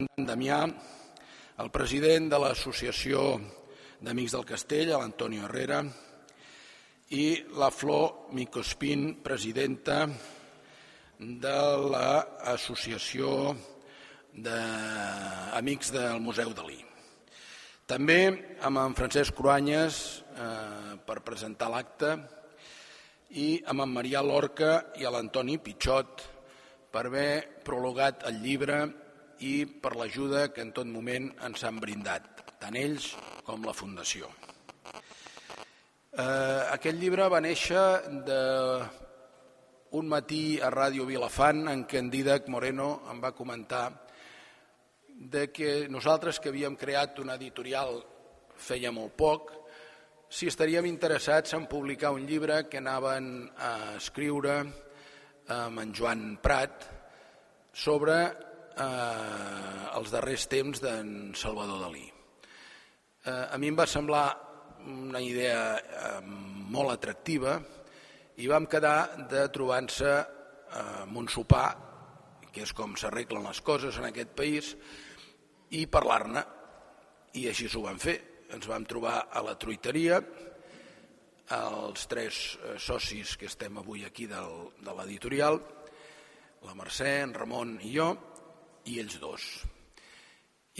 Damià, el president de l'Associació d'Amics del Castell, l'Antonio Herrera, i la Flor Micospin, presidenta de l'Associació d'Amics del Museu Dalí. També amb en Francesc Cruanyes eh, per presentar l'acte i amb en Marià Lorca i l'Antoni Pitxot per haver prologat el llibre i per l'ajuda que en tot moment ens han brindat, tant ells com la Fundació. Eh, aquest llibre va néixer de un matí a Ràdio Vilafant en què en Didac Moreno em va comentar de que nosaltres que havíem creat una editorial feia molt poc, si estaríem interessats en publicar un llibre que anaven a escriure amb en Joan Prat sobre eh, els darrers temps d'en Salvador Dalí. Eh, a mi em va semblar una idea eh, molt atractiva i vam quedar de trobar-se eh, amb un sopar, que és com s'arreglen les coses en aquest país, i parlar-ne. I així s'ho vam fer. Ens vam trobar a la truiteria, els tres eh, socis que estem avui aquí del, de l'editorial, la Mercè, en Ramon i jo, i ells dos.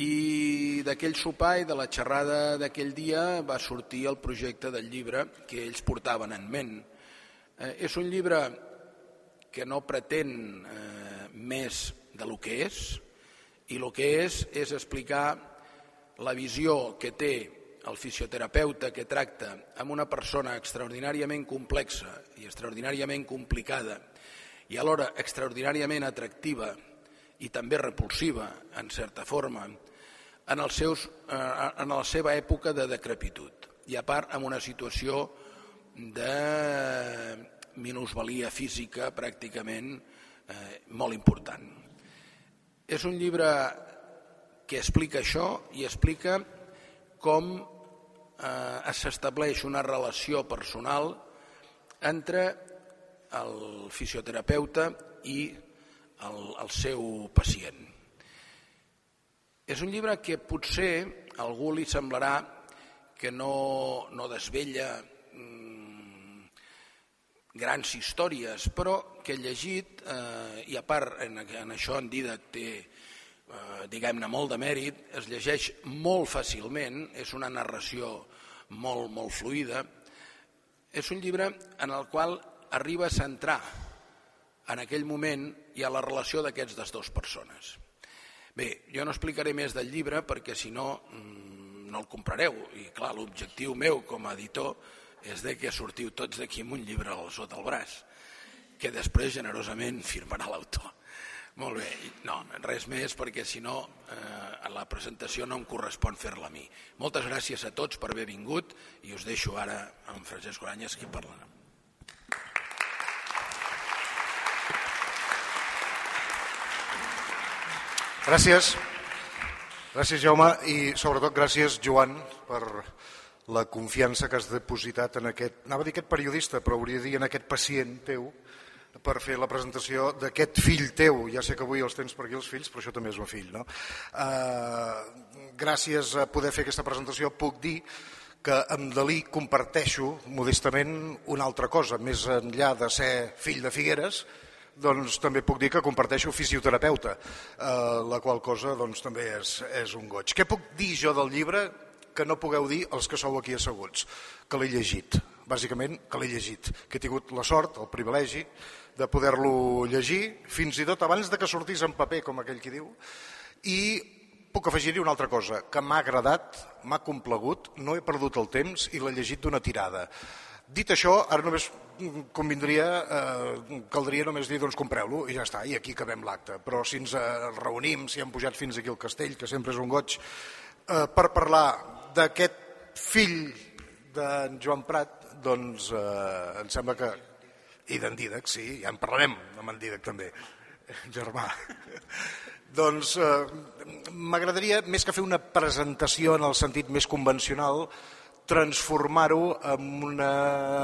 I d'aquell sopar i de la xerrada d'aquell dia va sortir el projecte del llibre que ells portaven en ment. Eh, és un llibre que no pretén eh, més de lo que és, i el que és és explicar la visió que té el fisioterapeuta que tracta amb una persona extraordinàriament complexa i extraordinàriament complicada i alhora extraordinàriament atractiva i també repulsiva, en certa forma, en, els seus, eh, en la seva època de decrepitud i a part amb una situació de minusvalia física pràcticament eh, molt important. És un llibre que explica això i explica com eh, s'estableix una relació personal entre el fisioterapeuta i el, el seu pacient. És un llibre que potser a algú li semblarà que no, no desvella mm, grans històries, però que llegit, eh, i a part en, en això en Didac té eh, diguem-ne molt de mèrit, es llegeix molt fàcilment, és una narració molt, molt fluida, és un llibre en el qual arriba a centrar en aquell moment i a la relació d'aquests dues persones. Bé, jo no explicaré més del llibre perquè si no mm, no el comprareu i clar, l'objectiu meu com a editor és de que sortiu tots d'aquí amb un llibre al sota el braç que després generosament firmarà l'autor. Molt bé, no, res més perquè si no eh, la presentació no em correspon fer-la a mi. Moltes gràcies a tots per haver vingut i us deixo ara amb Francesc Oranyes qui parlarà. Gràcies. Gràcies, Jaume, i sobretot gràcies, Joan, per la confiança que has depositat en aquest, anava a dir aquest periodista, però hauria de dir en aquest pacient teu, per fer la presentació d'aquest fill teu. Ja sé que avui els tens per aquí els fills, però això també és un fill. No? Uh, gràcies a poder fer aquesta presentació puc dir que amb Dalí comparteixo modestament una altra cosa, més enllà de ser fill de Figueres, doncs també puc dir que comparteixo fisioterapeuta, eh, la qual cosa doncs, també és, és un goig. Què puc dir jo del llibre que no pugueu dir els que sou aquí asseguts? Que l'he llegit, bàsicament que l'he llegit, que he tingut la sort, el privilegi de poder-lo llegir, fins i tot abans de que sortís en paper, com aquell qui diu, i puc afegir-hi una altra cosa, que m'ha agradat, m'ha complegut, no he perdut el temps i l'he llegit d'una tirada. Dit això, ara només convindria, eh, caldria només dir doncs compreu-lo i ja està, i aquí acabem l'acte. Però si ens eh, reunim, si hem pujat fins aquí al castell, que sempre és un goig, eh, per parlar d'aquest fill d'en Joan Prat, doncs eh, em sembla que... I d'en Didac, sí, ja en parlarem amb en Didac també, germà. doncs eh, m'agradaria, més que fer una presentació en el sentit més convencional, transformar-ho en, una,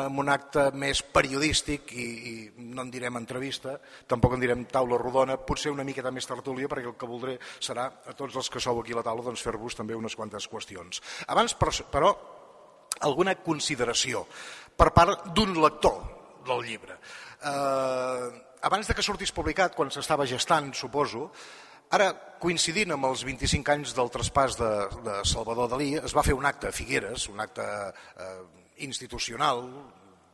en un acte més periodístic i, i no en direm entrevista, tampoc en direm taula rodona, potser una miqueta més tertúlia perquè el que voldré serà a tots els que sou aquí a la taula doncs, fer-vos també unes quantes qüestions. Abans, però, alguna consideració per part d'un lector del llibre. Eh, abans de que sortís publicat, quan s'estava gestant, suposo, Ara, coincidint amb els 25 anys del traspàs de, de Salvador Dalí, es va fer un acte a Figueres, un acte eh, institucional,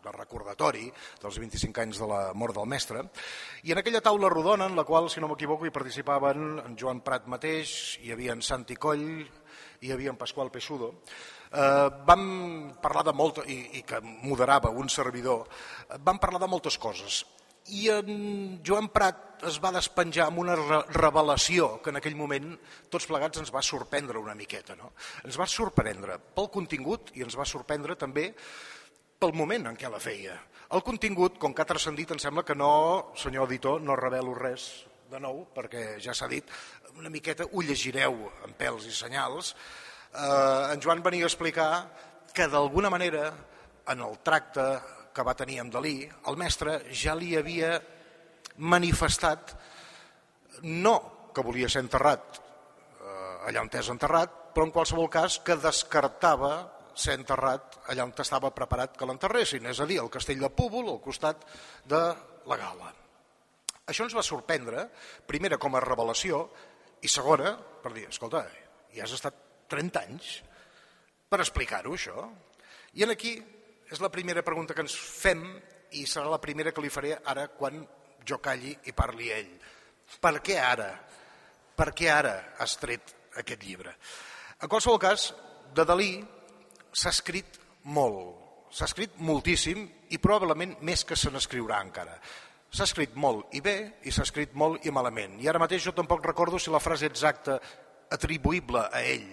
de recordatori dels 25 anys de la mort del mestre, i en aquella taula rodona, en la qual, si no m'equivoco, hi participaven en Joan Prat mateix, hi havia en Santi Coll, hi havia en Pasqual Pesudo, eh, vam parlar de molt, i, i que moderava un servidor, eh, vam parlar de moltes coses i en Joan Prat es va despenjar amb una revelació que en aquell moment tots plegats ens va sorprendre una miqueta. No? Ens va sorprendre pel contingut i ens va sorprendre també pel moment en què la feia. El contingut, com que ha transcendit, em sembla que no, senyor editor, no revelo res de nou, perquè ja s'ha dit, una miqueta ho llegireu en pèls i senyals. Eh, en Joan venia a explicar que d'alguna manera en el tracte que va tenir amb Dalí, el mestre ja li havia manifestat no que volia ser enterrat eh, allà on és enterrat, però en qualsevol cas que descartava ser enterrat allà on estava preparat que l'enterressin, és a dir, al castell de Púbol, al costat de la Gala. Això ens va sorprendre, primera com a revelació, i segona per dir, escolta, ja has estat 30 anys per explicar-ho, això. I en aquí és la primera pregunta que ens fem i serà la primera que li faré ara quan jo calli i parli ell. Per què ara? Per què ara has tret aquest llibre? En qualsevol cas, de Dalí s'ha escrit molt, s'ha escrit moltíssim i probablement més que se n'escriurà encara. S'ha escrit molt i bé i s'ha escrit molt i malament. I ara mateix jo tampoc recordo si la frase exacta atribuïble a ell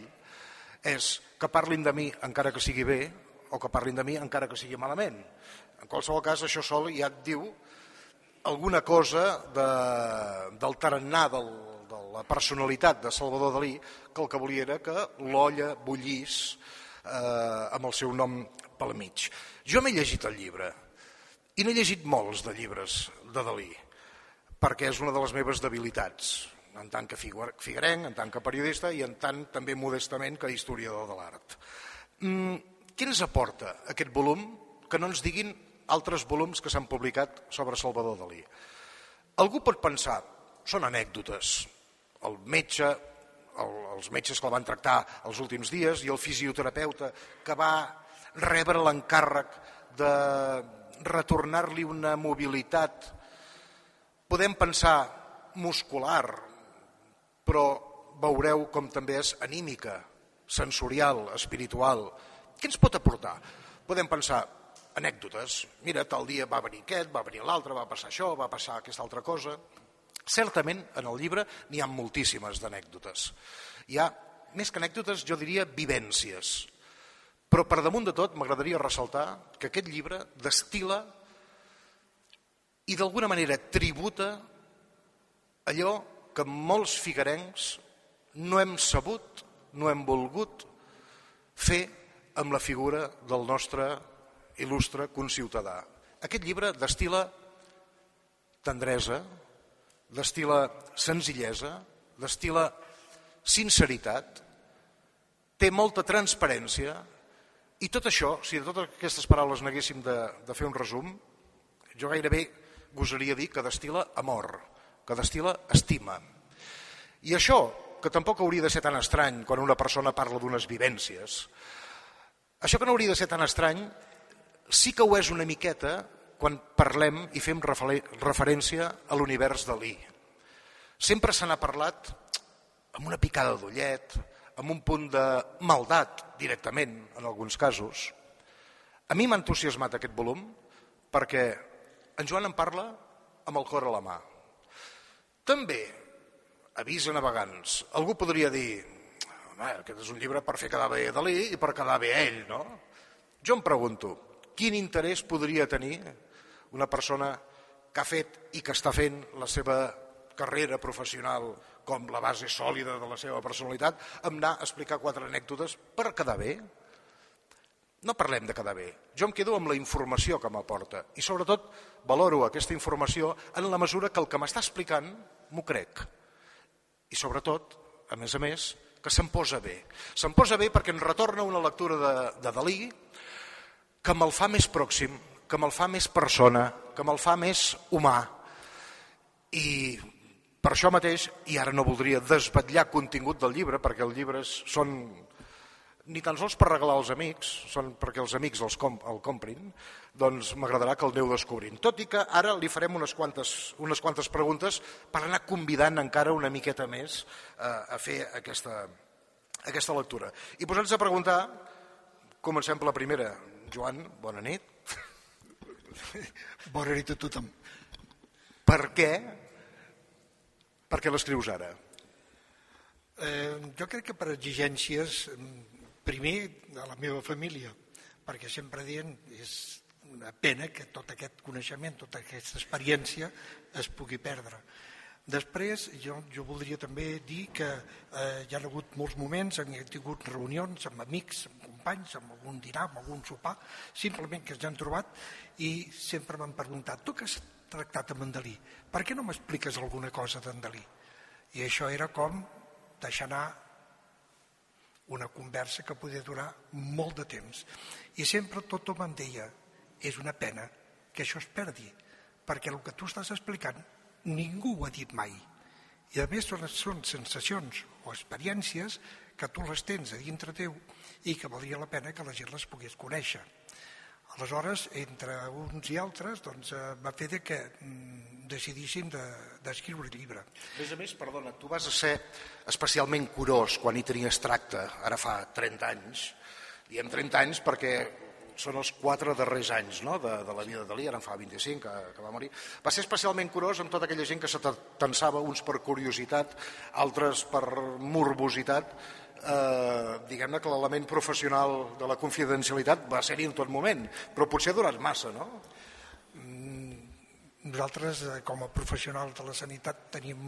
és que parlin de mi encara que sigui bé o que parlin de mi encara que sigui malament. En qualsevol cas, això sol ja et diu alguna cosa de, del tarannà del, de la personalitat de Salvador Dalí que el que volia era que l'olla bullís eh, amb el seu nom pel mig. Jo m'he llegit el llibre i n'he llegit molts de llibres de Dalí perquè és una de les meves debilitats en tant que figuerenc, en tant que periodista i en tant també modestament que historiador de l'art. Mm, què ens aporta aquest volum que no ens diguin altres volums que s'han publicat sobre Salvador Dalí? Algú pot pensar, són anècdotes. El metge, el, els metges que el van tractar els últims dies i el fisioterapeuta que va rebre l'encàrrec de retornar-li una mobilitat, podem pensar muscular, però veureu com també és anímica, sensorial, espiritual, què ens pot aportar? Podem pensar anècdotes. Mira, tal dia va venir aquest, va venir l'altre, va passar això, va passar aquesta altra cosa. Certament, en el llibre n'hi ha moltíssimes d'anècdotes. Hi ha, més que anècdotes, jo diria vivències. Però per damunt de tot m'agradaria ressaltar que aquest llibre destila i d'alguna manera tributa allò que molts figuerencs no hem sabut, no hem volgut fer amb la figura del nostre il·lustre conciutadà. Aquest llibre destila tendresa, destila senzillesa, destila sinceritat, té molta transparència i tot això, si de totes aquestes paraules n'haguéssim de, de fer un resum, jo gairebé gosaria dir que destila amor, que destila estima. I això, que tampoc hauria de ser tan estrany quan una persona parla d'unes vivències, això que no hauria de ser tan estrany, sí que ho és una miqueta quan parlem i fem referència a l'univers Dalí. Sempre se n'ha parlat amb una picada d'ullet, amb un punt de maldat directament, en alguns casos. A mi m'ha entusiasmat aquest volum perquè en Joan en parla amb el cor a la mà. També, avís a navegants, algú podria dir home, aquest és un llibre per fer quedar bé Dalí i per quedar bé ell, no? Jo em pregunto, quin interès podria tenir una persona que ha fet i que està fent la seva carrera professional com la base sòlida de la seva personalitat, em anar a explicar quatre anècdotes per quedar bé? no parlem de quedar bé. Jo em quedo amb la informació que m'aporta i sobretot valoro aquesta informació en la mesura que el que m'està explicant m'ho crec. I sobretot, a més a més, que se'm posa bé. Se'm posa bé perquè ens retorna una lectura de, de Dalí que me'l fa més pròxim, que me'l fa més persona, que me'l fa més humà. I per això mateix, i ara no voldria desvetllar contingut del llibre, perquè els llibres són ni tan sols per regalar als amics, són perquè els amics els com, el comprin, doncs m'agradarà que el aneu descobrint. Tot i que ara li farem unes quantes, unes quantes preguntes per anar convidant encara una miqueta més eh, a fer aquesta, aquesta lectura. I posats a preguntar, comencem per la primera. Joan, bona nit. Bona nit a tothom. Per què? Per què l'escrius ara? Eh, jo crec que per exigències primer de la meva família, perquè sempre dient és una pena que tot aquest coneixement, tota aquesta experiència es pugui perdre. Després, jo, jo voldria també dir que eh, hi ha hagut molts moments en què he tingut reunions amb amics, amb companys, amb algun dinar, amb algun sopar, simplement que ens han trobat i sempre m'han preguntat, tu que has tractat amb en Dalí, per què no m'expliques alguna cosa d'en Dalí? I això era com deixar anar una conversa que podia durar molt de temps. I sempre tothom em deia, és una pena que això es perdi, perquè el que tu estàs explicant ningú ho ha dit mai. I a més són, sensacions o experiències que tu les tens a dintre teu i que valdria la pena que la gent les pogués conèixer. Aleshores, entre uns i altres, doncs, va fer de que mm, decidíssim d'escriure de, el llibre. A més a més, perdona, tu vas a ser especialment curós quan hi tenies tracte, ara fa 30 anys. Diem 30 anys perquè són els quatre darrers anys no? de, de la vida de Dalí, ara en fa 25 que, que va morir. Va ser especialment curós amb tota aquella gent que se tensava, uns per curiositat, altres per morbositat, eh, diguem-ne que l'element professional de la confidencialitat va ser-hi en tot moment, però potser ha durat massa, no? Nosaltres, eh, com a professionals de la sanitat, tenim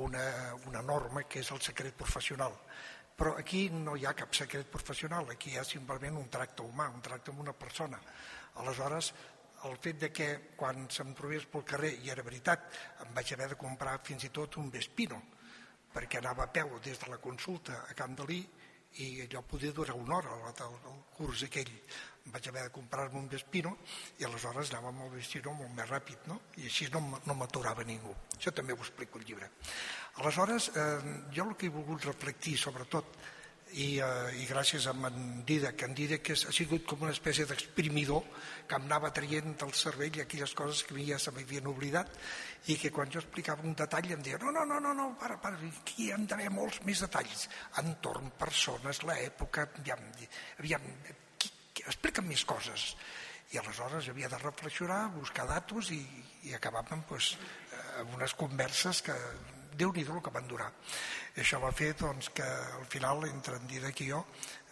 una, una norma que és el secret professional. Però aquí no hi ha cap secret professional, aquí hi ha simplement un tracte humà, un tracte amb una persona. Aleshores, el fet de que quan se'm trobés pel carrer, i era veritat, em vaig haver de comprar fins i tot un Vespino, perquè anava a peu des de la consulta a Camp Dalí i allò podia durar una hora el, el curs aquell. Vaig haver de comprar-me un Vespino i aleshores anava amb el Vespino molt més ràpid no? i així no, no m'aturava ningú. Això també ho explico al llibre. Aleshores eh, jo el que he volgut reflectir sobretot i, eh, i gràcies a en Didac, en Didac ha sigut com una espècie d'exprimidor que em anava traient del cervell aquelles coses que ja se m'havien oblidat i que quan jo explicava un detall em deia no, no, no, no, no para, para, aquí han d'haver molts més detalls. Entorn, persones, l'època aviam, aviam qui, qui, explica'm més coses. I aleshores havia de reflexionar, buscar datos i, i acabàvem pues, amb unes converses que déu nhi el que van durar. I això va fer doncs, que al final, entre en Didac i jo,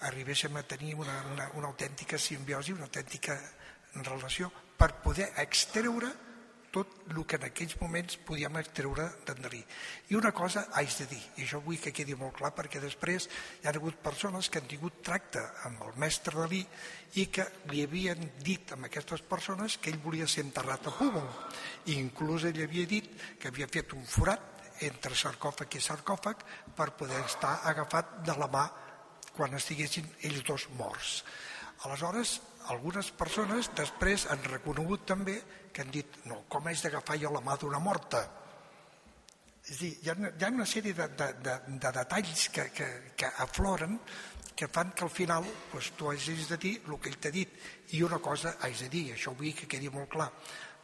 arribéssim a tenir una, una, una autèntica simbiosi, una autèntica relació, per poder extreure tot el que en aquells moments podíem extreure d'en Dalí. I una cosa haig de dir, i això vull que quedi molt clar, perquè després hi ha hagut persones que han tingut tracte amb el mestre Dalí i que li havien dit a aquestes persones que ell volia ser enterrat a Púbol. I inclús ell havia dit que havia fet un forat entre sarcòfag i sarcòfag per poder estar agafat de la mà quan estiguessin ells dos morts. Aleshores, algunes persones després han reconegut també que han dit no, com és d'agafar jo la mà d'una morta? És dir, hi ha, hi ha una sèrie de, de, de, de detalls que, que, que afloren que fan que al final doncs, tu hagis de dir el que ell t'ha dit i una cosa haig de dir, això vull que quedi molt clar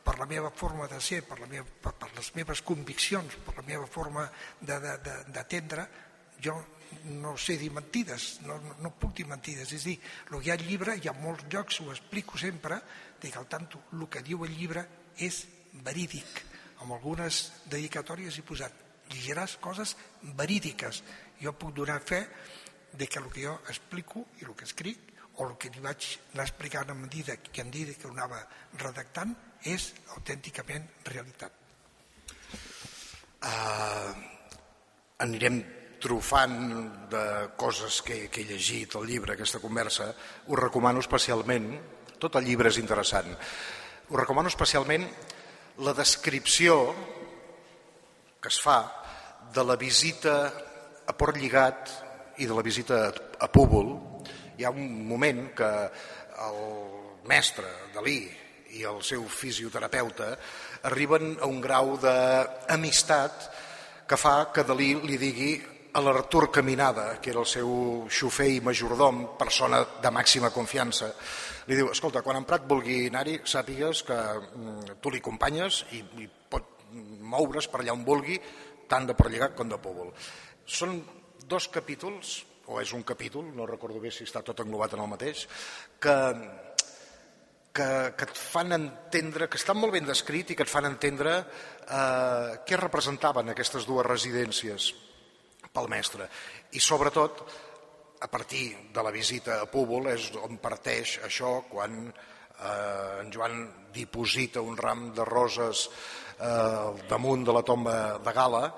per la meva forma de ser, per, la meva, per, per les meves conviccions, per la meva forma d'atendre, jo no sé dir mentides, no, no, no puc dir mentides. És dir, el que hi ha al llibre, hi ha molts llocs, ho explico sempre, dic al tanto, el que diu el llibre és verídic. Amb algunes dedicatòries he posat, llegiràs coses verídiques. Jo puc donar fe de que el que jo explico i el que escric o el que li vaig anar explicant a medida que en dia que ho anava redactant és autènticament realitat. Uh, anirem trufant de coses que, que he llegit al llibre, aquesta conversa, us recomano especialment, tot el llibre és interessant, us recomano especialment la descripció que es fa de la visita a Port Lligat i de la visita a Púbol. Hi ha un moment que el mestre Dalí i el seu fisioterapeuta arriben a un grau d'amistat que fa que Dalí li digui a l'Artur Caminada, que era el seu xofer i majordom, persona de màxima confiança, li diu, escolta, quan en Prat vulgui anar-hi, sàpigues que mm, tu li acompanyes i, i pot moure's per allà on vulgui, tant de Portlligat com de Púbol. Són dos capítols, o és un capítol, no recordo bé si està tot englobat en el mateix, que que, que et fan entendre, que estan molt ben descrit i que et fan entendre eh, què representaven aquestes dues residències pel mestre. I sobretot, a partir de la visita a Púbol és on parteix això quan eh, en Joan diposita un ram de roses eh, damunt de la tomba de Gala,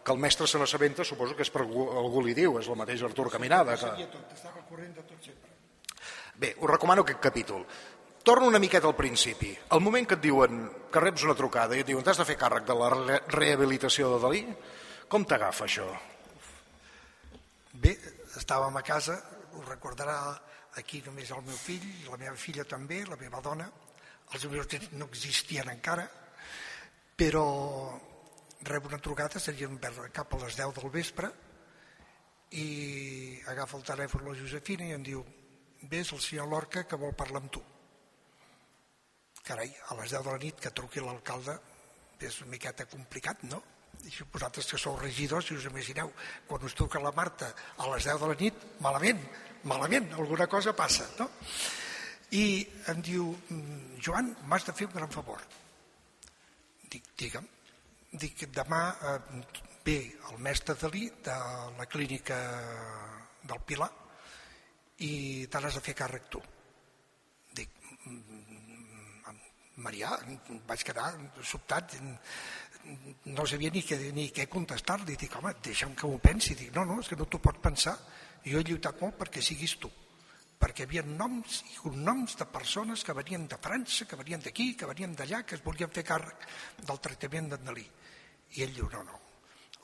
que el mestre se n'assabenta, suposo que és per algú, algú li diu, és el mateix Artur Caminada. Que... Bé, us recomano aquest capítol. Torno una miqueta al principi. El moment que et diuen que reps una trucada i et diuen t'has de fer càrrec de la re rehabilitació de Dalí, com t'agafa això? Bé, estàvem a casa, ho recordarà aquí només el meu fill, la meva filla també, la meva dona, els meus no existien encara, però rebo una trucada, serien cap a les 10 del vespre, i agafa el telèfon la Josefina i em diu, ves el senyor Lorca que vol parlar amb tu carai, a les 10 de la nit que truqui l'alcalde és una miqueta complicat, no? Si vosaltres que sou regidors, si us imagineu, quan us truca la Marta a les 10 de la nit, malament, malament, alguna cosa passa, no? I em diu, mm, Joan, m'has de fer un gran favor. Dic, digue'm. Dic, demà eh, ve el mestre Dalí de la clínica del Pilar i te n'has de fer càrrec tu. Dic, Marià, vaig quedar sobtat, no sabia ni què, ni què contestar-li. Dic, home, deixa'm que ho pensi. Dic, no, no, és que no t'ho pots pensar. Jo he lluitat molt perquè siguis tu perquè hi havia noms i cognoms de persones que venien de França, que venien d'aquí, que venien d'allà, que es volien fer càrrec del tractament d'en Dalí. I ell diu, no, no,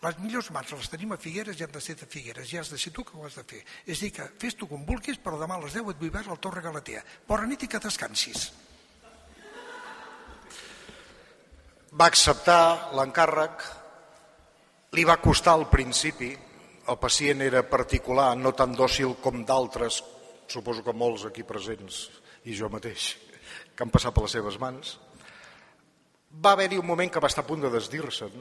les millors mans les tenim a Figueres i han de ser de Figueres, ja has de ser tu que ho has de fer. És dir, que fes tu com vulguis, però demà a les 10 et vull veure al Torre Galatea. Bona nit i que descansis. Va acceptar l'encàrrec, li va costar al principi, el pacient era particular, no tan dòcil com d'altres, suposo que molts aquí presents i jo mateix, que han passat per les seves mans. Va haver-hi un moment que va estar a punt de desdir-se'n,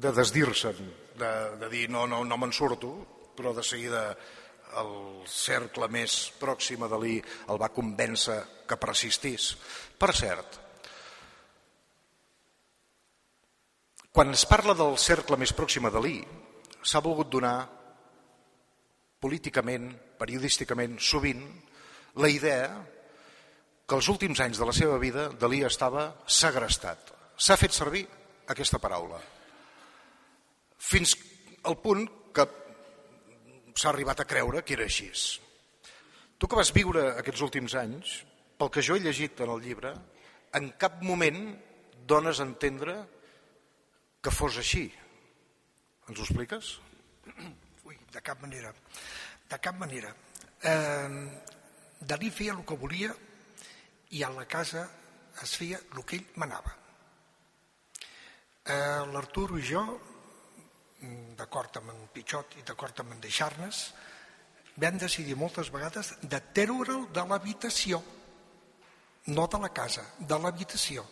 de desdir-se'n, de, de dir no, no, no me'n surto, però de seguida el cercle més pròxim a Dalí el va convèncer que persistís. Per cert, Quan es parla del cercle més pròxim a Dalí, s'ha volgut donar políticament, periodísticament, sovint, la idea que els últims anys de la seva vida Dalí estava segrestat. S'ha fet servir aquesta paraula. Fins al punt que s'ha arribat a creure que era així. Tu que vas viure aquests últims anys, pel que jo he llegit en el llibre, en cap moment dones a entendre que fos així. Ens ho expliques? Ui, de cap manera. De cap manera. Eh, Dalí feia el que volia i a la casa es feia el que ell manava. Eh, L'Artur i jo, d'acord amb en Pitxot i d'acord amb en Deixarnes, vam decidir moltes vegades de treure'l de l'habitació, no de la casa, de l'habitació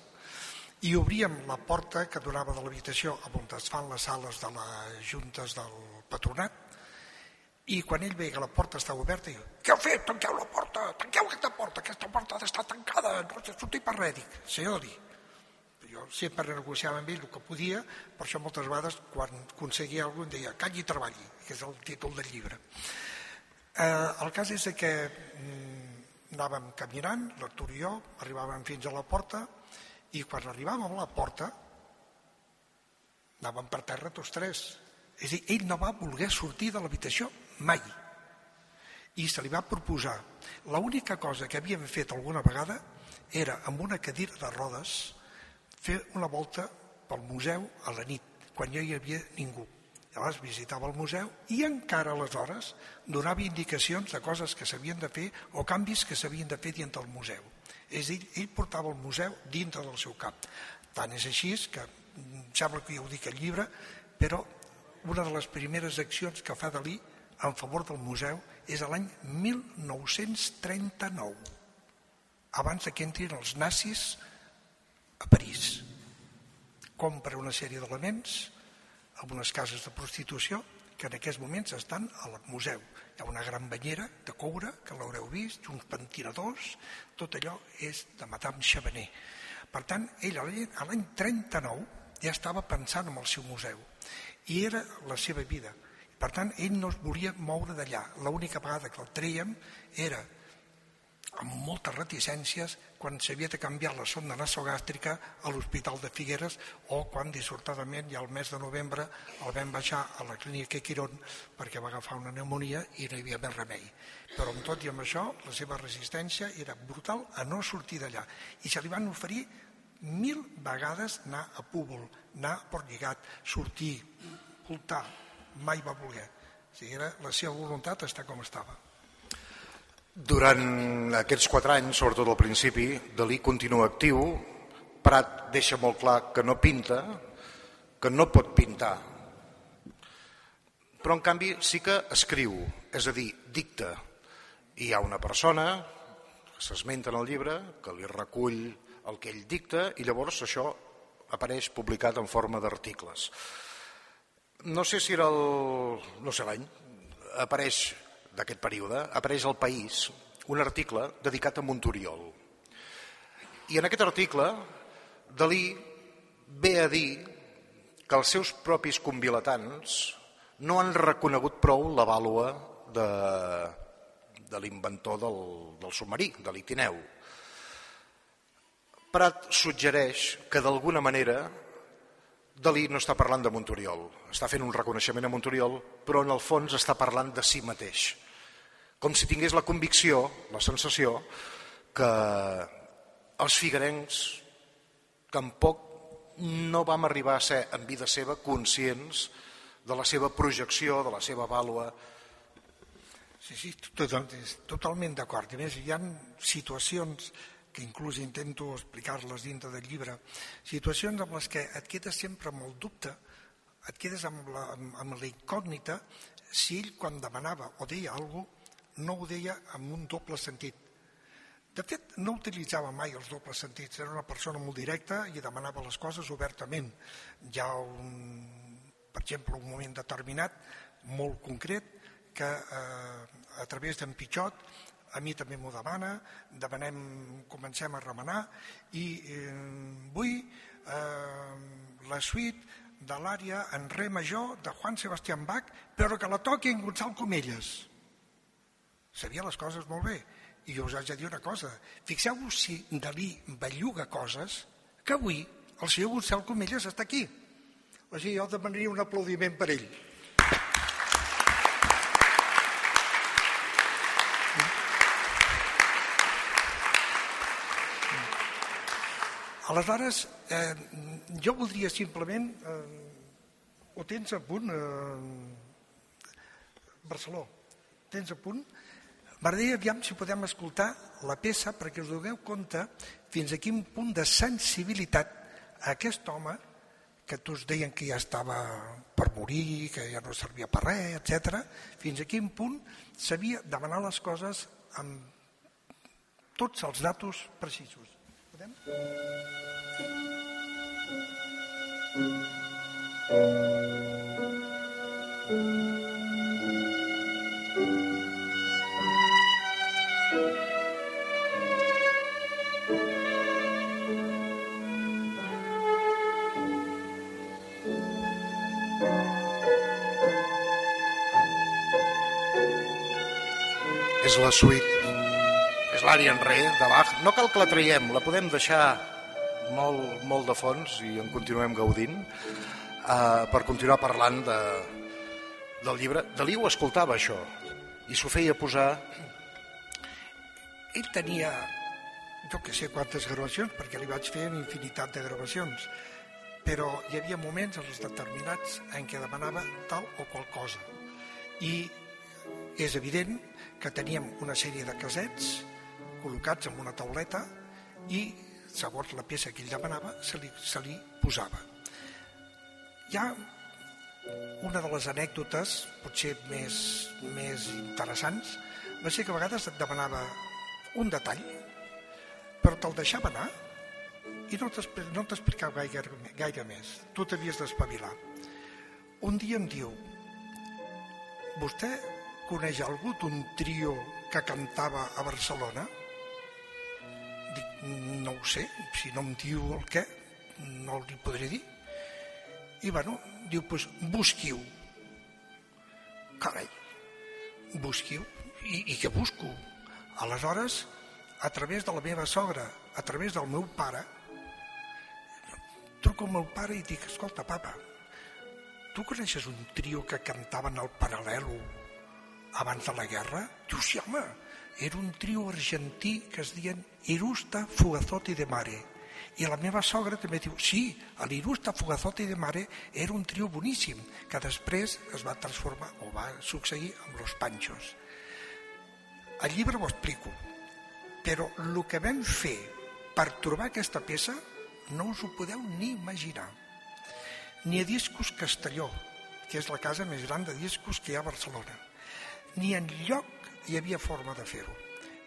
i obríem la porta que donava de l'habitació on es fan les sales de les juntes del patronat i quan ell veia que la porta estava oberta diu, què heu fet? Tanqueu la porta, tanqueu aquesta porta, aquesta porta ha d'estar tancada, no s'ha sortit per res. Dic, senyor jo sempre negociava amb ell el que podia, per això moltes vegades quan aconseguia alguna cosa em deia calli i treballi, que és el títol del llibre. Eh, el cas és que mm, anàvem caminant, l'Artur i jo, arribàvem fins a la porta, i quan arribàvem a la porta anàvem per terra tots tres És a dir, ell no va voler sortir de l'habitació mai. I se li va proposar. L'única cosa que havíem fet alguna vegada era amb una cadira de rodes fer una volta pel museu a la nit, quan ja hi havia ningú. Llavors visitava el museu i encara aleshores donava indicacions de coses que s'havien de fer o canvis que s'havien de fer dins del museu. És ell, ell portava el museu dintre del seu cap. Tant és així que mm, sembla que ja ho dic al llibre, però una de les primeres accions que fa Dalí en favor del museu és l'any 1939, abans que entrin els nazis a París. Compra una sèrie d'elements en unes cases de prostitució que en aquests moments estan al museu. Hi ha una gran banyera de coure, que l'haureu vist, uns pentinadors, tot allò és de Madame Chabaner. Per tant, ell a l'any 39 ja estava pensant en el seu museu i era la seva vida. Per tant, ell no es volia moure d'allà. L'única vegada que el treiem era amb moltes reticències quan s'havia de canviar la sonda nasogàstrica a l'Hospital de Figueres o quan dissortadament ja el mes de novembre el vam baixar a la clínica Quirón perquè va agafar una pneumonia i no hi havia més remei. Però amb tot i amb això la seva resistència era brutal a no sortir d'allà i se li van oferir mil vegades anar a Púbol, anar a Port Lligat, sortir, voltar, mai va voler. O sigui, era la seva voluntat està com estava. Durant aquests quatre anys, sobretot al principi, Dalí continua actiu, Prat deixa molt clar que no pinta, que no pot pintar, però en canvi sí que escriu, és a dir, dicta. Hi ha una persona, s'esmenta en el llibre, que li recull el que ell dicta i llavors això apareix publicat en forma d'articles. No sé si era el... no sé l'any, apareix d'aquest període, apareix al País un article dedicat a Montoriol. I en aquest article, Dalí ve a dir que els seus propis convilatans no han reconegut prou la vàlua de, de l'inventor del, del submarí, de l'Itineu. Prat suggereix que d'alguna manera Dalí no està parlant de Montoriol, està fent un reconeixement a Montoriol, però en el fons està parlant de si mateix com si tingués la convicció, la sensació, que els figuerencs tampoc no vam arribar a ser en vida seva conscients de la seva projecció, de la seva vàlua. Sí, sí, totalment d'acord. A més, hi ha situacions que inclús intento explicar-les dintre del llibre, situacions amb les que et quedes sempre amb el dubte, et quedes amb la, amb la incògnita si ell quan demanava o deia alguna no ho deia amb un doble sentit. De fet, no utilitzava mai els dobles sentits, era una persona molt directa i demanava les coses obertament. Hi ha, un, per exemple, un moment determinat, molt concret, que eh, a través d'en Pitxot a mi també m'ho demana, demanem, comencem a remenar i eh, vull eh, la suite de l'àrea en re major de Juan Sebastián Bach, però que la toqui en Gonçal Comelles sabia les coses molt bé. I jo us haig de dir una cosa. Fixeu-vos si Dalí belluga coses que avui el senyor Gonçal Comelles està aquí. O sigui, jo demanaria un aplaudiment per ell. Aleshores, eh, jo voldria simplement... Eh, ho tens a punt, eh, Barceló? Tens a punt? M'agradaria aviam si podem escoltar la peça perquè us doneu compte fins a quin punt de sensibilitat aquest home que tots deien que ja estava per morir, que ja no servia per res, etc. fins a quin punt sabia demanar les coses amb tots els datos precisos. Podem? Thank you. És la suite, és l'àrea en re de Bach. No cal que la traiem, la podem deixar molt, molt de fons i en continuem gaudint uh, per continuar parlant de, del llibre, Dalí ho escoltava això i s'ho feia posar. Ell tenia jo que sé quantes gravacions perquè li vaig fer infinitat de gravacions però hi havia moments en els determinats en què demanava tal o qual cosa. I és evident que teníem una sèrie de casets col·locats en una tauleta i segons la peça que ell demanava se li, se li posava hi ha una de les anècdotes potser més, més interessants va ser que a vegades et demanava un detall però te'l deixava anar i no t'explicava gaire, gaire més. Tu t'havies d'espavilar. Un dia em diu, vostè coneix algú d'un trio que cantava a Barcelona? Dic, no ho sé, si no em diu el què, no li podré dir. I bueno, diu, doncs busquiu. Carai, busquiu. I, I què busco? Aleshores, a través de la meva sogra, a través del meu pare, truco al meu pare i dic, escolta, papa, tu coneixes un trio que cantaven al paral·lelo abans de la guerra? Diu, sí, home, era un trio argentí que es diuen Irusta Fugazotti de Mare. I la meva sogra també diu, sí, l'Irusta Fugazotti de Mare era un trio boníssim, que després es va transformar o va succeir amb Los Panchos. Al llibre ho explico, però el que vam fer per trobar aquesta peça no us ho podeu ni imaginar. Ni a Discos Castelló, que és la casa més gran de discos que hi ha a Barcelona. Ni en lloc hi havia forma de fer-ho.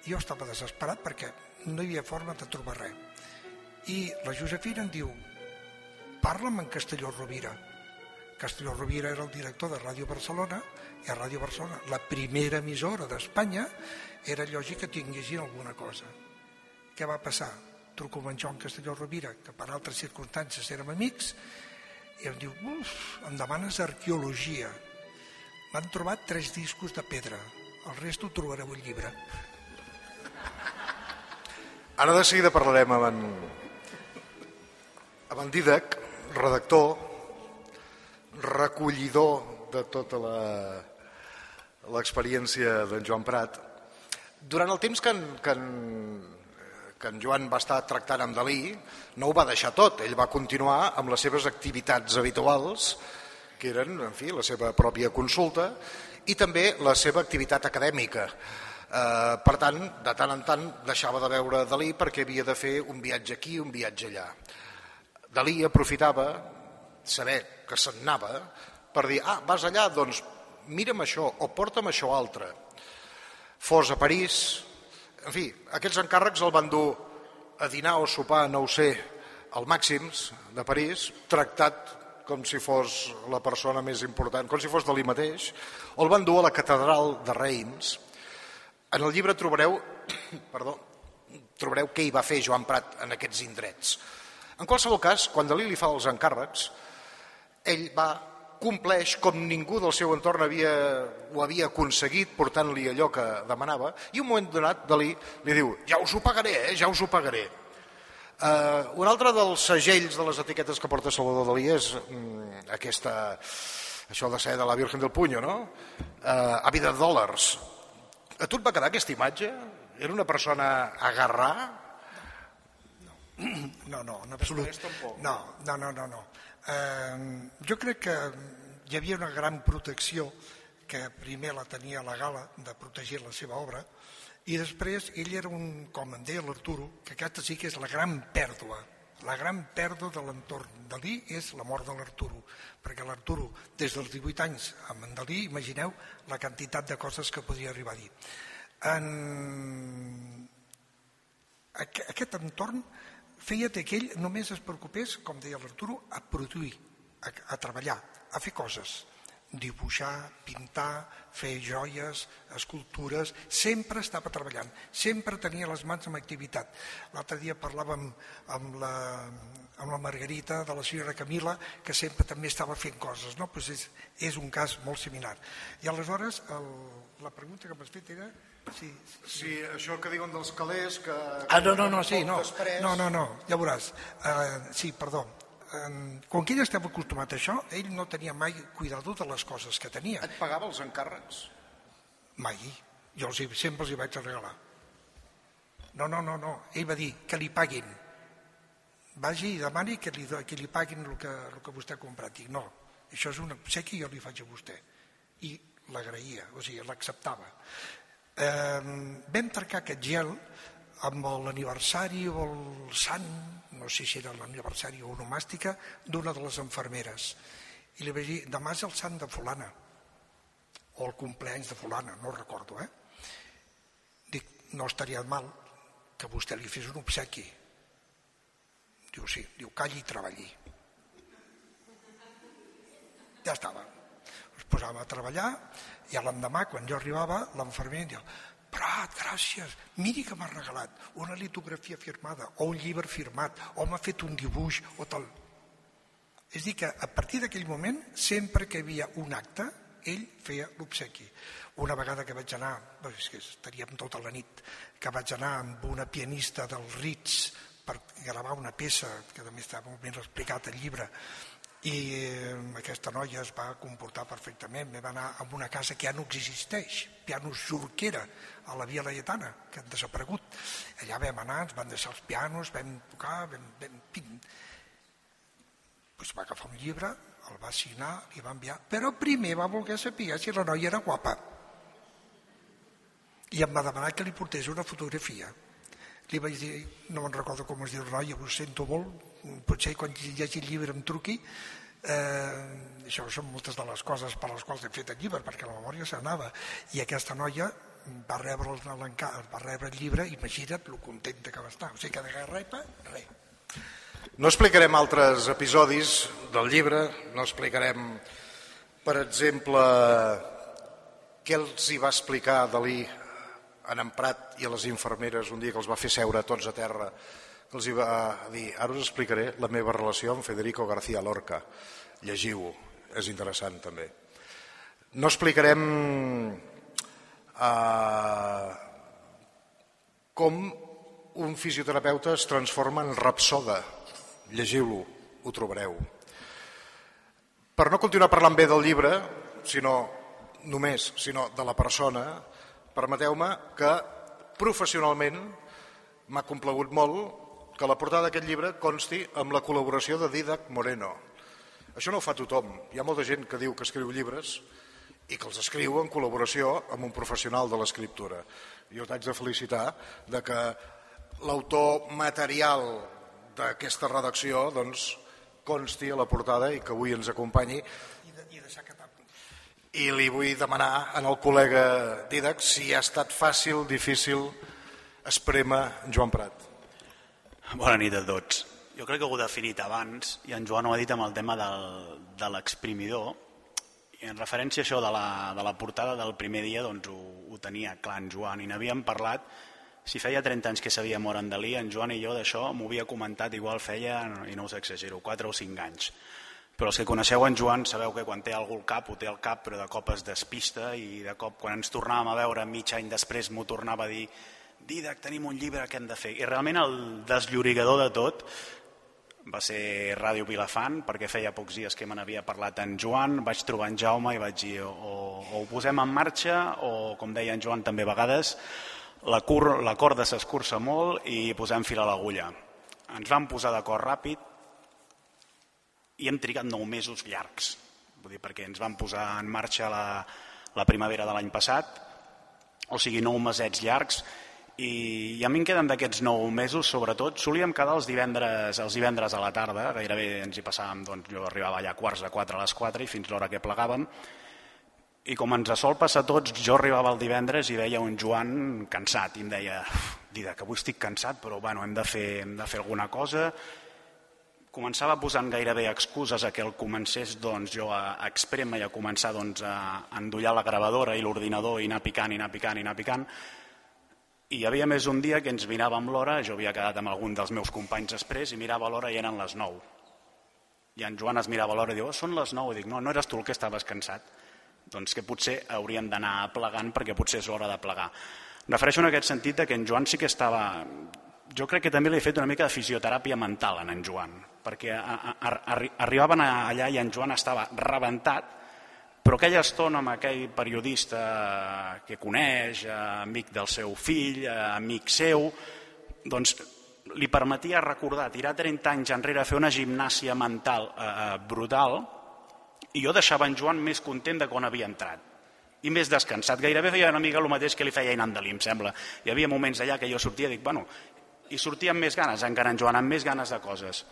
Jo estava desesperat perquè no hi havia forma de trobar res. I la Josefina em diu, parla'm en Castelló Rovira. Castelló Rovira era el director de Ràdio Barcelona i a Ràdio Barcelona, la primera emissora d'Espanya, era lògic que tinguessin alguna cosa. Què va passar? truco amb en Joan Castelló Rovira, que per altres circumstàncies érem amics, i em diu, uf, em demanes arqueologia. M'han trobat tres discos de pedra, el rest ho trobareu al llibre. Ara de seguida parlarem amb en, amb en Didac, redactor, recollidor de tota l'experiència d'en Joan Prat. Durant el temps que en, que en que en Joan va estar tractant amb Dalí, no ho va deixar tot, ell va continuar amb les seves activitats habituals, que eren, en fi, la seva pròpia consulta, i també la seva activitat acadèmica. Eh, per tant, de tant en tant deixava de veure Dalí perquè havia de fer un viatge aquí, un viatge allà. Dalí aprofitava saber que se'n anava per dir, ah, vas allà, doncs mira'm això o porta'm això altre. Fos a París, en fi, aquests encàrrecs el van dur a dinar o sopar, no ho sé, al Màxims de París, tractat com si fos la persona més important, com si fos de li mateix, el van dur a la catedral de Reims. En el llibre trobareu, perdó, trobareu què hi va fer Joan Prat en aquests indrets. En qualsevol cas, quan Dalí li fa els encàrrecs, ell va compleix com ningú del seu entorn havia, ho havia aconseguit portant-li allò que demanava i un moment donat Dalí li diu ja us ho pagaré, eh? ja us ho pagaré uh, un altre dels segells de les etiquetes que porta Salvador Dalí és um, aquesta això de ser de la Virgen del Puño no? Uh, a vida de dòlars a tu et va quedar aquesta imatge? era una persona agarrar? No, no, en absolut. No, no, no, no. no. Eh, jo crec que hi havia una gran protecció que primer la tenia la gala de protegir la seva obra i després ell era un, com em deia l'Arturo, que aquesta sí que és la gran pèrdua. La gran pèrdua de l'entorn Dalí és la mort de l'Arturo. Perquè l'Arturo des dels 18 anys amb en Dalí, imagineu la quantitat de coses que podria arribar a dir. En... aquest entorn feia que ell només es preocupés, com deia l'Arturo, a produir, a, a treballar, a fer coses, dibuixar, pintar, fer joies, escultures, sempre estava treballant, sempre tenia les mans en activitat. L'altre dia parlàvem amb la, amb la Margarita de la senyora Camila, que sempre també estava fent coses, no? pues és, és un cas molt similar. I aleshores el, la pregunta que m'has fet era Sí, sí, això que diuen dels calés... Que, ah, no, no, no, sí, no, després... no, no, no, ja veuràs. Uh, sí, perdó. Com que ell estava acostumat a això, ell no tenia mai cuidado de les coses que tenia. Et pagava els encàrrecs? Mai. Jo els, sempre els hi vaig regalar. No, no, no, no. Ell va dir que li paguin. Vagi i demani que li, que li paguin el que, el que vostè ha comprat. Dic, no, això és un obsequi que jo li faig a vostè. I l'agraïa, o sigui, l'acceptava. Eh, vam trencar aquest gel amb l'aniversari o el sant, no sé si era l'aniversari o onomàstica, d'una de les enfermeres. I li vaig dir, demà és el sant de fulana, o el compleanys de fulana, no recordo, eh? Dic, no estaria mal que vostè li fes un obsequi. Diu, sí, diu, calli i treballi. Ja estava. Ens posàvem a treballar i l'endemà, quan jo arribava, l'enfermer diu, Prat, gràcies, miri que m'ha regalat una litografia firmada o un llibre firmat o m'ha fet un dibuix o tal. És dir, que a partir d'aquell moment, sempre que hi havia un acte, ell feia l'obsequi. Una vegada que vaig anar, és que estaríem tota la nit, que vaig anar amb una pianista del Ritz per gravar una peça, que també està molt ben explicat al llibre, i eh, aquesta noia es va comportar perfectament. Vam anar a una casa que ja no existeix pianos Jorquera a la Via Laietana que han desaparegut. Allà vam anar, ens van deixar els pianos vam tocar, vam, vam pim. Pues va agafar un llibre el va signar, li va enviar. Però primer va voler saber si la noia era guapa. I em va demanar que li portés una fotografia. Li vaig dir, no me'n recordo com es diu la noia, ho sento molt potser quan hagi el llibre em truqui eh, això són moltes de les coses per les quals he fet el llibre perquè la memòria s'anava i aquesta noia va rebre, el, va rebre el llibre imagina't lo contenta que va estar. O sigui que de repa, res no explicarem altres episodis del llibre, no explicarem, per exemple, què els hi va explicar Dalí en Emprat i a les infermeres un dia que els va fer seure tots a terra els hi va dir, ara us explicaré la meva relació amb Federico García Lorca. Llegiu-ho, és interessant també. No explicarem eh, com un fisioterapeuta es transforma en rapsoda. Llegiu-lo, ho trobareu. Per no continuar parlant bé del llibre, sinó només, sinó de la persona, permeteu-me que professionalment m'ha complagut molt que la portada d'aquest llibre consti amb la col·laboració de Didac Moreno. Això no ho fa tothom. Hi ha molta gent que diu que escriu llibres i que els escriu en col·laboració amb un professional de l'escriptura. Jo t'haig de felicitar de que l'autor material d'aquesta redacció doncs, consti a la portada i que avui ens acompanyi. I, de, i deixar que I li vull demanar al col·lega Didac si ha estat fàcil, difícil, esprema Joan Prat. Bona nit a tots. Jo crec que ho he definit abans i en Joan ho ha dit amb el tema del, de l'exprimidor i en referència a això de la, de la portada del primer dia doncs ho, ho tenia clar en Joan i n'havíem parlat si feia 30 anys que sabia mort en Dalí, en Joan i jo d'això m'ho havia comentat, igual feia, i no us exagero, 4 o 5 anys. Però els que coneixeu en Joan sabeu que quan té algú al cap, ho té al cap, però de cop es despista i de cop quan ens tornàvem a veure mig any després m'ho tornava a dir Didac, tenim un llibre que hem de fer. I realment el desllorigador de tot va ser Ràdio Vilafant, perquè feia pocs dies que me n'havia parlat en Joan, vaig trobar en Jaume i vaig dir o, o ho posem en marxa o, com deia en Joan també a vegades, la, cur, la corda s'escurça molt i posem fil a l'agulla. Ens vam posar d'acord ràpid i hem trigat nou mesos llargs, vull dir, perquè ens vam posar en marxa la, la primavera de l'any passat, o sigui, nou mesets llargs, i, i a mi em queden d'aquests nou mesos, sobretot, solíem quedar els divendres, els divendres a la tarda, gairebé ens hi passàvem, doncs jo arribava allà a quarts de quatre a les quatre i fins l'hora que plegàvem, i com ens sol passar tots, jo arribava el divendres i veia un Joan cansat i em deia, Dida, que avui estic cansat, però bueno, hem de fer, hem de fer alguna cosa. Començava posant gairebé excuses a que el comencés doncs, jo a exprema i a començar doncs, a endollar la gravadora i l'ordinador i anar picant i anar picant i anar picant, i hi havia més un dia que ens miràvem l'hora, jo havia quedat amb algun dels meus companys després i mirava l'hora i eren les 9. I en Joan es mirava l'hora i diu, oh, són les 9. I dic, no, no eres tu el que estaves cansat. Doncs que potser hauríem d'anar plegant perquè potser és l'hora de plegar. Refereixo en aquest sentit que en Joan sí que estava... Jo crec que també li he fet una mica de fisioteràpia mental en en Joan, perquè a, a, a, arribaven allà i en Joan estava rebentat, però aquella estona amb aquell periodista que coneix, amic del seu fill, amic seu, doncs li permetia recordar, tirar 30 anys enrere, fer una gimnàsia mental eh, eh, brutal, i jo deixava en Joan més content de quan havia entrat i més descansat. Gairebé feia una mica el mateix que li feia a Andalí, em sembla. Hi havia moments allà que jo sortia i dic, bueno, i sortia amb més ganes, encara en Joan, amb més ganes de coses.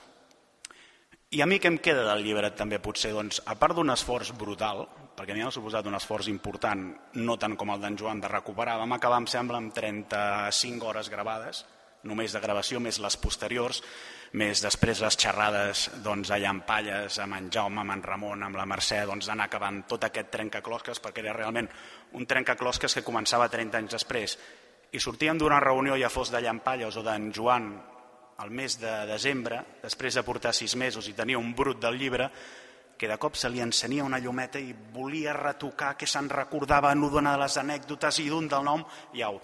I a mi què em queda del llibre també potser? Doncs, a part d'un esforç brutal, perquè a mi m'ha suposat un esforç important, no tant com el d'en Joan, de recuperar, vam acabar, em sembla, amb 35 hores gravades, només de gravació, més les posteriors, més després les xerrades doncs, allà en Palles, amb en Jaume, amb en Ramon, amb la Mercè, doncs, d'anar acabant tot aquest trencaclosques, perquè era realment un trencaclosques que començava 30 anys després. I sortíem d'una reunió, ja fos de Llampalles o d'en Joan, al mes de desembre, després de portar sis mesos i tenia un brut del llibre, que de cop se li encenia una llumeta i volia retocar que se'n recordava en una de les anècdotes i d'un del nom, i au,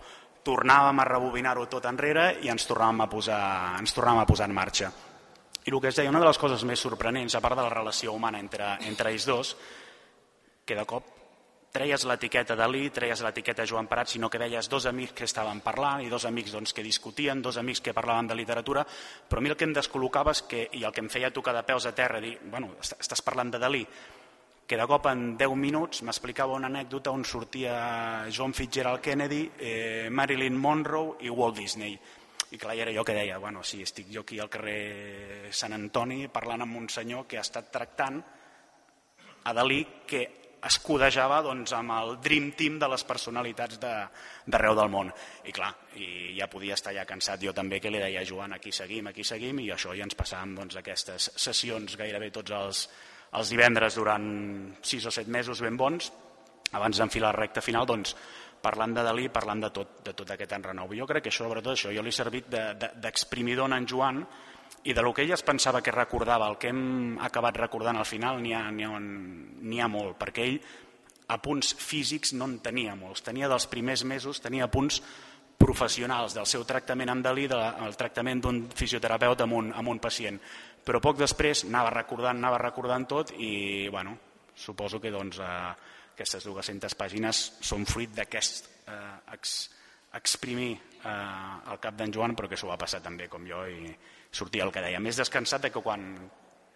tornàvem a rebobinar-ho tot enrere i ens tornàvem a posar, ens tornàvem a posar en marxa. I el que es deia, una de les coses més sorprenents, a part de la relació humana entre, entre ells dos, que de cop treies l'etiqueta Dalí, treies l'etiqueta Joan Prat, sinó que veies dos amics que estaven parlant i dos amics doncs, que discutien, dos amics que parlaven de literatura, però a mi el que em descol·locava és que, i el que em feia tocar de peus a terra, dir, bueno, estàs parlant de Dalí, que de cop en 10 minuts m'explicava una anècdota on sortia John Fitzgerald Kennedy, eh, Marilyn Monroe i Walt Disney. I clar, era jo que deia, bueno, sí, estic jo aquí al carrer Sant Antoni parlant amb un senyor que ha estat tractant a Dalí que es codejava doncs, amb el dream team de les personalitats d'arreu de, del món. I clar, i ja podia estar ja cansat jo també que li deia Joan, aquí seguim, aquí seguim, i això ja ens passàvem doncs, aquestes sessions gairebé tots els, els divendres durant sis o set mesos ben bons, abans d'enfilar la recta final, doncs, parlant de Dalí, parlant de tot, de tot aquest enrenou. Jo crec que això, sobretot això, jo li he servit d'exprimidor de, de, en Joan i de lo que ell es pensava que recordava, el que hem acabat recordant al final n'hi ha, ha, ha molt, perquè ell a punts físics no en tenia molts, tenia dels primers mesos, tenia punts professionals del seu tractament amb Dalí, del tractament d'un fisioterapeuta amb un, amb un pacient. Però poc després anava recordant, anava recordant tot i bueno, suposo que doncs, eh, aquestes 200 pàgines són fruit d'aquest eh, ex, exprimir eh, el cap d'en Joan però que s'ho va passar també com jo i sortia el que deia, més descansat que quan,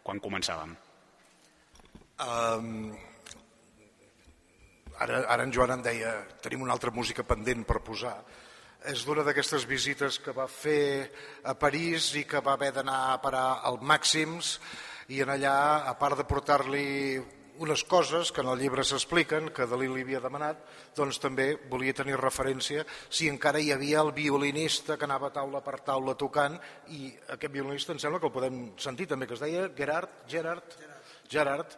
quan començàvem. Um, ara, ara en Joan em deia tenim una altra música pendent per posar és d'una d'aquestes visites que va fer a París i que va haver d'anar a parar al Màxims i en allà, a part de portar-li unes coses que en el llibre s'expliquen, que Dalí li havia demanat, doncs també volia tenir referència si encara hi havia el violinista que anava taula per taula tocant i aquest violinista em sembla que el podem sentir també, que es deia Gerard, Gerard, Gerard.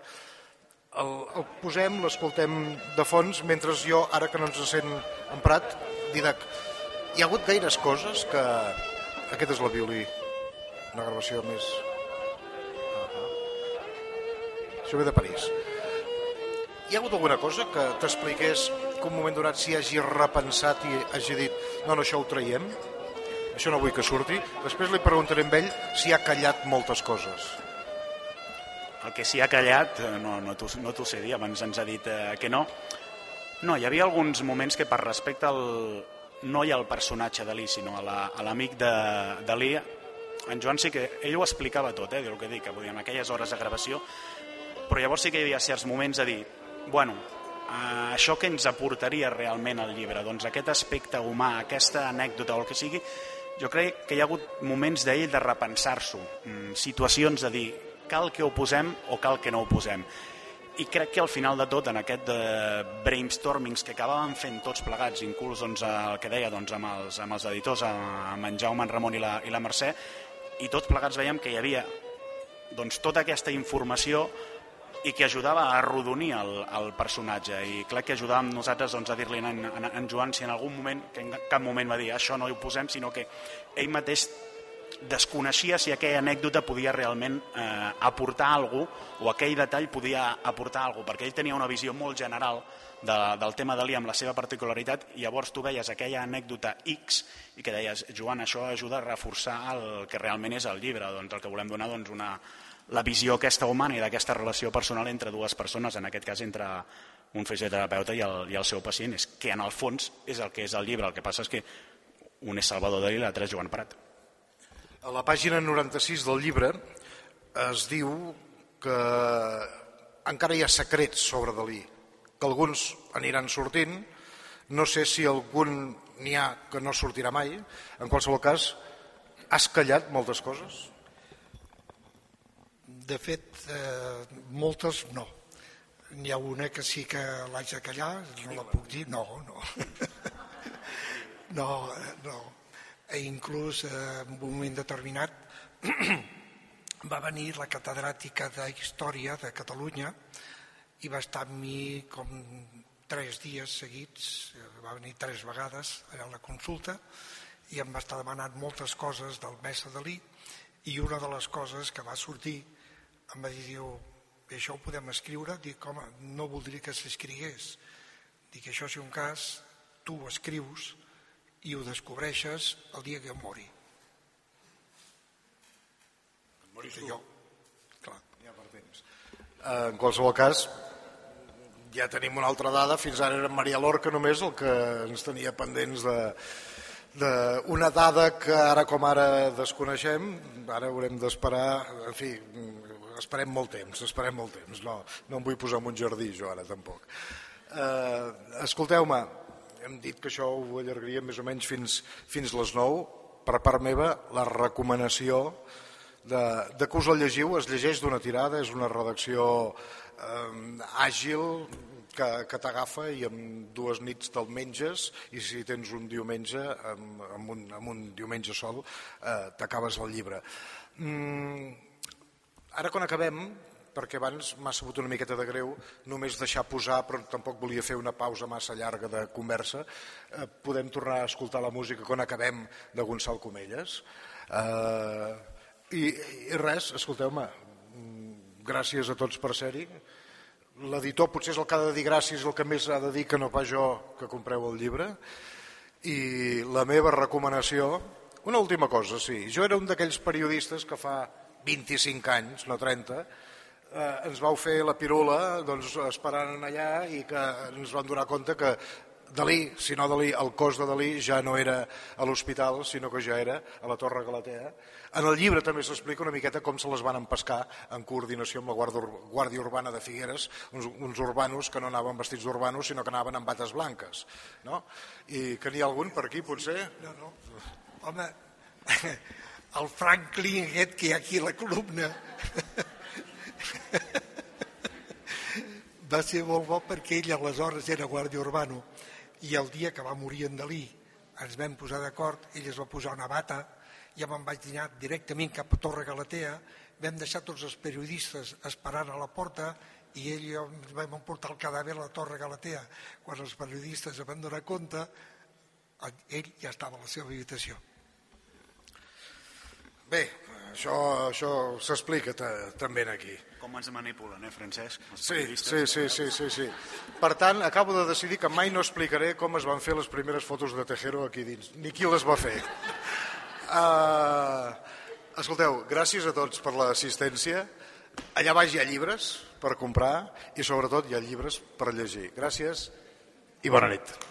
El, el posem, l'escoltem de fons, mentre jo, ara que no ens sent emprat, Didac, hi ha hagut gaires coses que... Aquest és la violí, una gravació més... Això ve de París. Hi ha hagut alguna cosa que t'expliqués que un moment donat s'hi hagi repensat i hagi dit no, no, això ho traiem, això no vull que surti. Després li preguntaré a ell si ha callat moltes coses. El que s'hi ha callat, eh, no, no t'ho no sé dir, abans ens ha dit eh, que no. No, hi havia alguns moments que per respecte al, no hi ha el personatge d'Ali, sinó a l'amic la, de Dalí, en Joan sí que ell ho explicava tot, eh, el que dic, dir, en aquelles hores de gravació, però llavors sí que hi havia certs moments de dir, bueno, això que ens aportaria realment al llibre, doncs aquest aspecte humà, aquesta anècdota o el que sigui, jo crec que hi ha hagut moments d'ell de repensar-s'ho, mm, situacions de dir, cal que ho posem o cal que no ho posem. I crec que al final de tot, en aquest de eh, brainstormings que acabàvem fent tots plegats, inclús doncs, el que deia doncs, amb, els, amb els editors, amb en Jaume, en Ramon i la, i la Mercè, i tots plegats veiem que hi havia doncs, tota aquesta informació i que ajudava a arrodonir el, el personatge. I crec que ajudàvem nosaltres doncs, a dir-li a en, en, en Joan si en algun moment, que en cap moment va dir això no ho posem, sinó que ell mateix desconeixia si aquella anècdota podia realment eh, aportar alguna cosa o aquell detall podia aportar alguna cosa, perquè ell tenia una visió molt general de, del tema Dalí amb la seva particularitat i llavors tu veies aquella anècdota X i que deies, Joan, això ajuda a reforçar el que realment és el llibre, doncs el que volem donar doncs, una, la visió aquesta humana i d'aquesta relació personal entre dues persones, en aquest cas entre un fisioterapeuta i el, i el seu pacient, és que en el fons és el que és el llibre, el que passa és que un és Salvador Dalí i l'altre és Joan Prat. A la pàgina 96 del llibre es diu que encara hi ha secrets sobre Dalí, que alguns aniran sortint, no sé si algun n'hi ha que no sortirà mai, en qualsevol cas, has callat moltes coses? De fet, eh, moltes no. N'hi ha una que sí que l'haig de callar, no la puc dir, no, no. no, no. E inclús eh, en un moment determinat va venir la catedràtica de Història de Catalunya i va estar amb mi com tres dies seguits, va venir tres vegades a la consulta i em va estar demanant moltes coses del mestre Dalí i una de les coses que va sortir em va dir, diu, això ho podem escriure? Dic, home, no voldria que s'escrigués. Dic, això si un cas, tu ho escrius i ho descobreixes el dia que jo mori. Moris jo. Clar, ja per temps. En qualsevol cas, ja tenim una altra dada, fins ara era Maria Lorca només el que ens tenia pendents de, de una dada que ara com ara desconeixem, ara haurem d'esperar, en fi, esperem molt temps, esperem molt temps, no, no em vull posar en un jardí jo ara tampoc. Eh, Escolteu-me, hem dit que això ho allargaríem més o menys fins, fins les 9, per part meva la recomanació de, de que us el llegiu, es llegeix d'una tirada, és una redacció eh, àgil, que, que t'agafa i amb dues nits te'l menges i si tens un diumenge, amb, amb, un, amb un diumenge sol, eh, t'acabes el llibre. Mm, ara quan acabem, perquè abans m'ha sabut una miqueta de greu només deixar posar, però tampoc volia fer una pausa massa llarga de conversa, eh, podem tornar a escoltar la música quan acabem de Gonçal Comelles. Eh, i, I res, escolteu-me, mm, gràcies a tots per ser-hi, l'editor potser és el que ha de dir gràcies, el que més ha de dir que no pas jo que compreu el llibre. I la meva recomanació, una última cosa, sí, jo era un d'aquells periodistes que fa 25 anys, no 30, eh, ens vau fer la pirula doncs, esperant allà i que ens vam donar compte que Dalí, si no Dalí, el cos de Dalí ja no era a l'hospital, sinó que ja era a la Torre Galatea. En el llibre també s'explica una miqueta com se les van empescar en coordinació amb la Guàrdia Urbana de Figueres, uns, uns urbanos que no anaven vestits d'urbanos, sinó que anaven amb bates blanques. No? I que n'hi ha algun per aquí, potser? No, no. Home, el Franklin aquest que hi ha aquí a la columna va ser molt bo perquè ell aleshores era guàrdia urbano i el dia que va morir en Dalí ens vam posar d'acord, ell es va posar una bata, ja me'n vaig dinar directament cap a Torre Galatea, vam deixar tots els periodistes esperant a la porta i ell i jo vam emportar el cadàver a la Torre Galatea. Quan els periodistes es van donar compte, ell ja estava a la seva habitació. Bé, això, això s'explica també aquí. Com ens manipulen, eh, Francesc? Sí, sí, sí, sí, sí, sí. Per tant, acabo de decidir que mai no explicaré com es van fer les primeres fotos de Tejero aquí dins, ni qui les va fer. Uh, escolteu, gràcies a tots per l'assistència. Allà baix hi ha llibres per comprar i sobretot hi ha llibres per llegir. Gràcies i bona nit.